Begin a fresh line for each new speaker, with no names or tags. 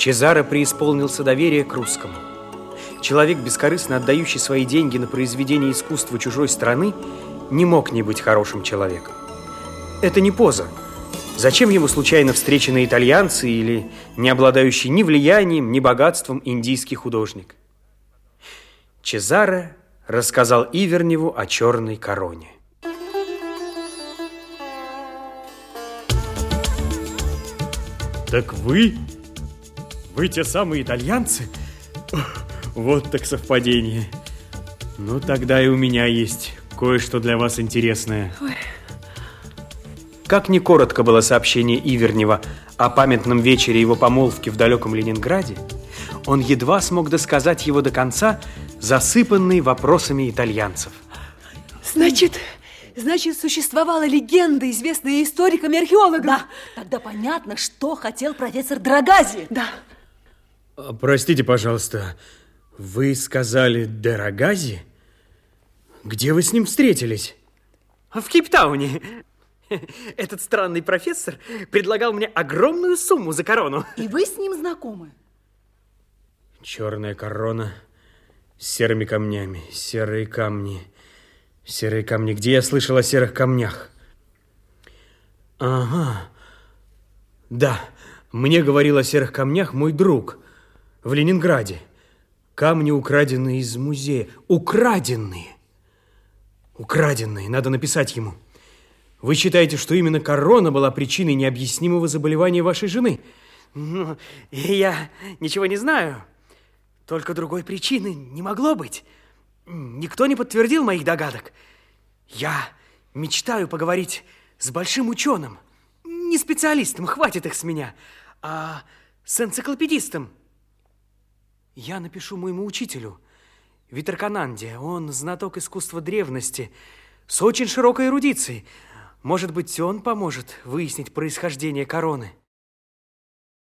Чезаро преисполнился доверия к русскому. Человек, бескорыстно отдающий свои деньги на произведение искусства чужой страны, не мог не быть хорошим человеком. Это не поза. Зачем ему случайно встреченные итальянцы или не обладающий ни влиянием, ни богатством индийский художник? Чезаро рассказал Иверневу о черной короне. Так вы? Вы те самые итальянцы? Вот так совпадение. Ну, тогда и у меня есть кое-что для вас интересное. Ой. Как ни коротко было сообщение Ивернева о памятном вечере его помолвки в далеком Ленинграде, он едва смог досказать его до конца, засыпанный вопросами итальянцев.
Значит, значит, существовала легенда, известная историкам и археологам.
Да, тогда понятно, что хотел профессор Драгази.
Да.
А, простите, пожалуйста, вы сказали Драгази? Где вы с ним встретились? В Кейптауне. Этот странный профессор предлагал мне огромную сумму за корону.
И вы с ним знакомы?
Черная корона с серыми камнями, серые камни, серые камни. Где я слышал о серых камнях? Ага. Да, мне говорил о серых камнях мой друг в Ленинграде. Камни украденные из музея. Украденные. Украденные. Надо написать ему. Вы считаете, что именно корона была причиной необъяснимого заболевания вашей жены? Ну, я ничего не знаю. Только другой причины не могло быть. Никто не подтвердил моих догадок. Я мечтаю поговорить с большим ученым. Не специалистом, хватит их с меня, а с энциклопедистом. Я напишу моему учителю, Витеркананде. Он знаток искусства древности, с очень широкой эрудицией. Может быть, он поможет выяснить происхождение короны.